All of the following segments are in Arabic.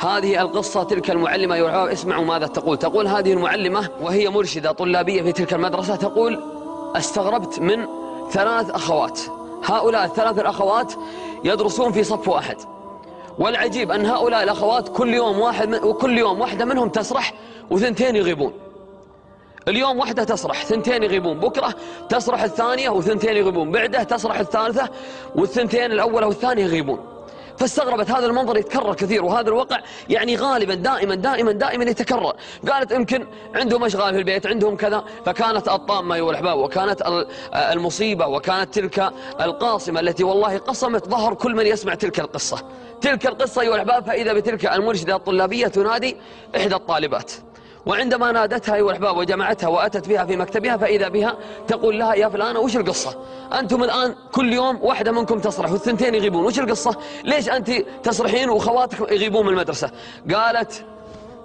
هذه القصة تلك المعلمة الأحباب اسمعوا ماذا تقول. تقول هذه المعلمة وهي مرشدة طلابية في تلك المدرسة تقول أستغربت من ثلاث أخوات. هؤلاء الثلاث الأخوات يدرسون في صف واحد. والعجيب أن هؤلاء الأخوات كل يوم واحد من وكل يوم واحدة منهم تسرح وثنتين يغيبون. اليوم واحدة تسرح ثنتين يغيبون. بكرة تسرح الثانية وثنتين يغيبون. بعده تسرح الثالثة والثنتين الأولى والثانية يغيبون. فاستغربت هذا المنظر يتكرر كثير وهذا الواقع يعني غالبا دائما دائما دائما يتكرر. قالت يمكن عندهم أشغال في البيت عندهم كذا فكانت الطامه ايها الاحباب وكانت المصيبة وكانت تلك القاصمة التي والله قصمت ظهر كل من يسمع تلك القصة. تلك القصة ايها الاحباب فإذا بتلك المرشدة الطلابية تنادي إحدى الطالبات. وعندما نادتها أيها الأحباب وجمعتها وأتت بها في مكتبها فإذا بها تقول لها يا فلانة وش القصة؟ أنتم الآن كل يوم واحدة منكم تسرح والثنتين يغيبون وش القصة؟ ليش أنت تسرحين وخواتك يغيبون من المدرسة؟ قالت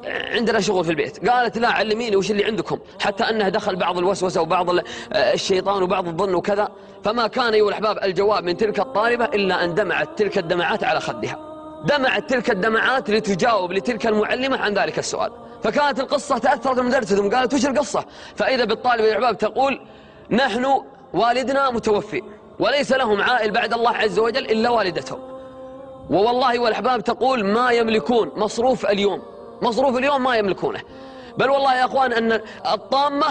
عندنا شغل في البيت. قالت لا علميني وش اللي عندكم. حتى أنه دخل بعض الوسوسة وبعض الشيطان وبعض الظن وكذا. فما كان أيها الأحباب الجواب من تلك الطالبة إلا أن دمعت تلك الدمعات على خدها. دمعت تلك الدمعات لتجاوب لتلك المعلمة عن ذلك السؤال. فكانت القصة تأثرت المدرسة قالت وش القصة؟ فإذا بالطالب الأحباب تقول نحن والدنا متوفي وليس لهم عائل بعد الله عز وجل إلا والدتهم. ووالله والأحباب تقول ما يملكون مصروف اليوم مصروف اليوم ما يملكونه. بل والله يا أخوان أن الطامة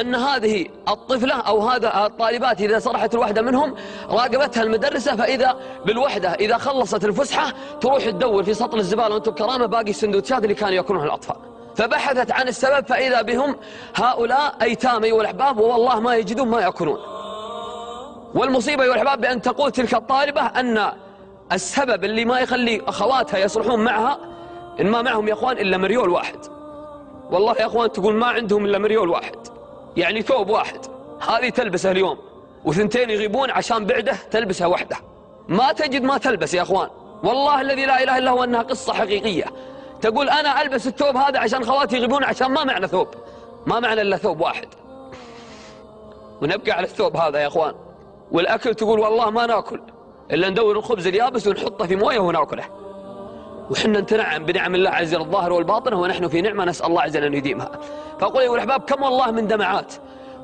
أن هذه الطفلة أو هذا الطالبات إذا صرحت الوحدة منهم راقبتها المدرسة فإذا بالوحدة إذا خلصت الفسحة تروح تدور في سطل الزبالة وأنتم بكرامة باقي السندوتشات اللي كانوا يأكلونها الأطفال. فبحثت عن السبب فإذا بهم هؤلاء أيتام أيها الأحباب والله ما يجدون ما يأكلون. والمصيبة أيها الأحباب بأن تقول تلك الطالبة أن السبب اللي ما يخلي أخواتها يصرحون معها إن ما معهم يا أخوان إلا مريول واحد. والله يا أخوان تقول ما عندهم إلا مريول واحد. يعني ثوب واحد. هذه تلبسه اليوم وثنتين يغيبون عشان بعده تلبسها وحده. ما تجد ما تلبس يا أخوان. والله الذي لا إله إلا هو أنها قصة حقيقية. تقول أنا ألبس الثوب هذا عشان خواتي يغيبون عشان ما معنا ثوب. ما معنا إلا ثوب واحد. ونبقى على الثوب هذا يا أخوان. والأكل تقول والله ما ناكل. إلا ندور الخبز اليابس ونحطه في موية وناكله. وحنا نتنعم بنعم الله عز وجل الظاهر والباطنة ونحن في نعمة نسأل الله عز وجل أن يديمها. فأقول يا الأحباب كم والله من دمعات.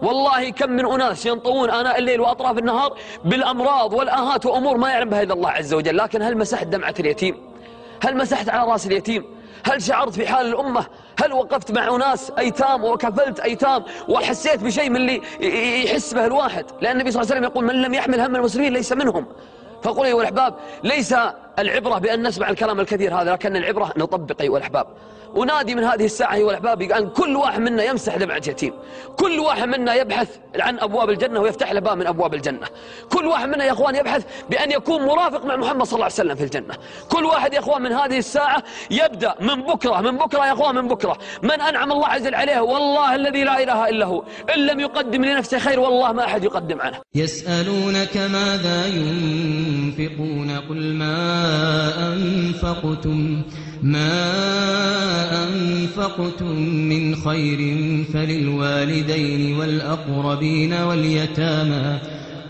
والله كم من أناس ينطوون آناء الليل وأطراف النهار بالأمراض والآهات وأمور ما يعلم بها إلا الله عز وجل. لكن هل مسحت دمعة اليتيم؟ هل مسحت على رأس اليتيم؟ هل شعرت في حال الأمة؟ هل وقفت مع أناس أيتام وكفلت أيتام وحسيت بشيء من اللي يحس به الواحد؟ لأن النبي صلى الله عليه وسلم يقول من لم يحمل هم المسلمين ليس منهم. فقل أيها الأحباب ليس العبرة بأن نسمع الكلام الكثير هذا لكن العبرة نطبق أيها الأحباب. ونادي من هذه الساعة أيها الأحباب أن كل واحد منا يمسح دمعة يتيم كل واحد منا يبحث عن أبواب الجنة ويفتح له باب من أبواب الجنة. كل واحد منا يا أخوان يبحث بأن يكون مرافق مع محمد صلى الله عليه وسلم في الجنة. كل واحد يا أخوان من هذه الساعة يبدأ من بكرة من بكرة يا أخوان من بكرة. من أنعم الله عز وجل عليه والله الذي لا إله إلا هو. إن لم يقدم لنفسه خير والله ما أحد يقدم عنه. يسألونك ماذا ينفقون؟ قل ما أنفقتم. ما أنفقتم من خير فللوالدين والأقربين واليتامى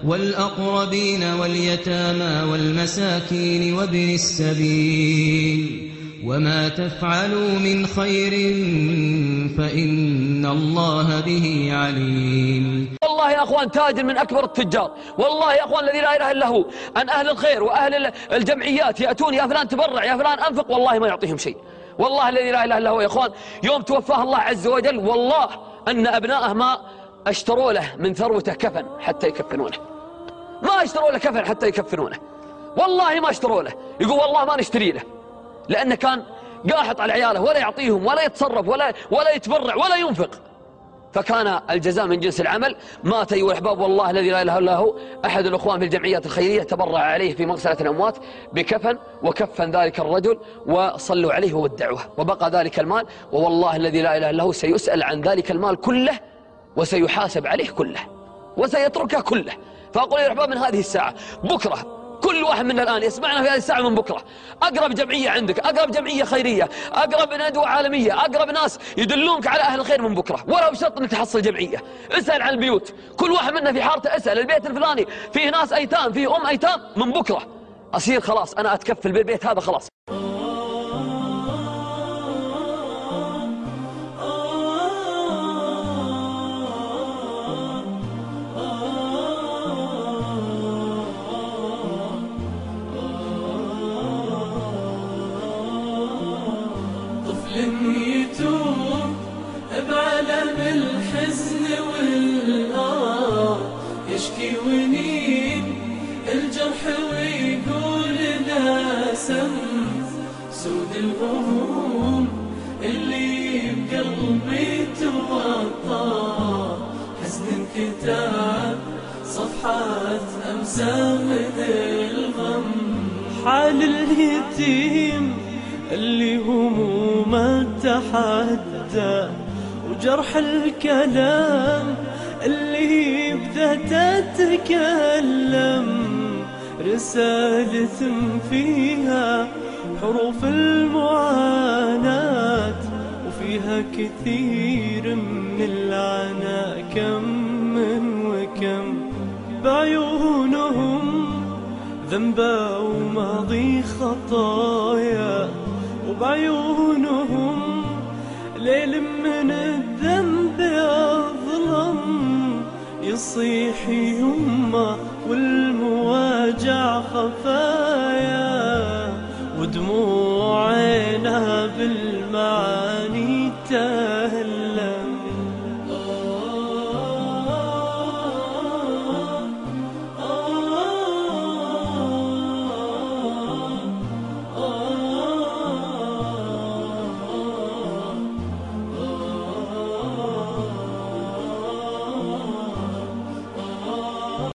والأقربين واليتامى والمساكين وابن السبيل وما تفعلوا من خير فإن الله به عليم والله يا أخوان تاجر من أكبر التجار. والله يا أخوان الذي لا إله إلا هو. أن أهل الخير وأهل الجمعيات يأتون يا فلان تبرع يا فلان أنفق والله ما يعطيهم شيء. والله الذي لا إله إلا هو يا أخوان. يوم توفاه الله عز وجل والله أن أبناءه ما أشتروا له من ثروته كفن حتى يكفنونه. ما أشتروا له كفن حتى يكفنونه. والله ما أشتروا له. يقول والله ما نشتري له. لأنه كان قاحط على عياله ولا يعطيهم ولا يتصرف ولا, ولا يتبرع ولا ينفق. فكان الجزاء من جنس العمل. مات أيها الأحباب والله الذي لا إله إلا هو أحد الأخوان في الجمعيات الخيرية. تبرع عليه في مغسلة الأموات بكفن وكفن ذلك الرجل وصلوا عليه وودعوه. وبقى ذلك المال ووالله الذي لا إله إلا هو سيسأل عن ذلك المال كله وسيحاسب عليه كله وسيتركه كله. فأقول يا أحباب من هذه الساعة؟ بكرة. كل واحد منا الآن يسمعنا في هذه الساعة من بكرة. أقرب جمعية عندك أقرب جمعية خيرية أقرب ندوة عالمية أقرب ناس يدلونك على أهل الخير من بكرة. ولا بشرط أنك تحصل جمعية. اسأل عن البيوت. كل واحد منا في حارته اسأل. البيت الفلاني فيه ناس أيتام فيه أم أيتام من بكرة. أصير خلاص أنا أتكفل بالبيت هذا خلاص. الحزن والآه يشكي ونين الجرح ويقول لا سم. سود الغموم اللي بقلبي توطى. حزن كتاب صفحات أمسى من الغم. حال اليتيم اللي همومه تحدى. وجرح الكلام اللي بدأت تتكلم رسالة فيها حروف المعاناة وفيها كثير من العناء كم من وكم بعيونهم ذنبا وماضي خطايا وبعيونهم صيحي يما والمواجع خفايا ودموعنا بالمعاني تايا.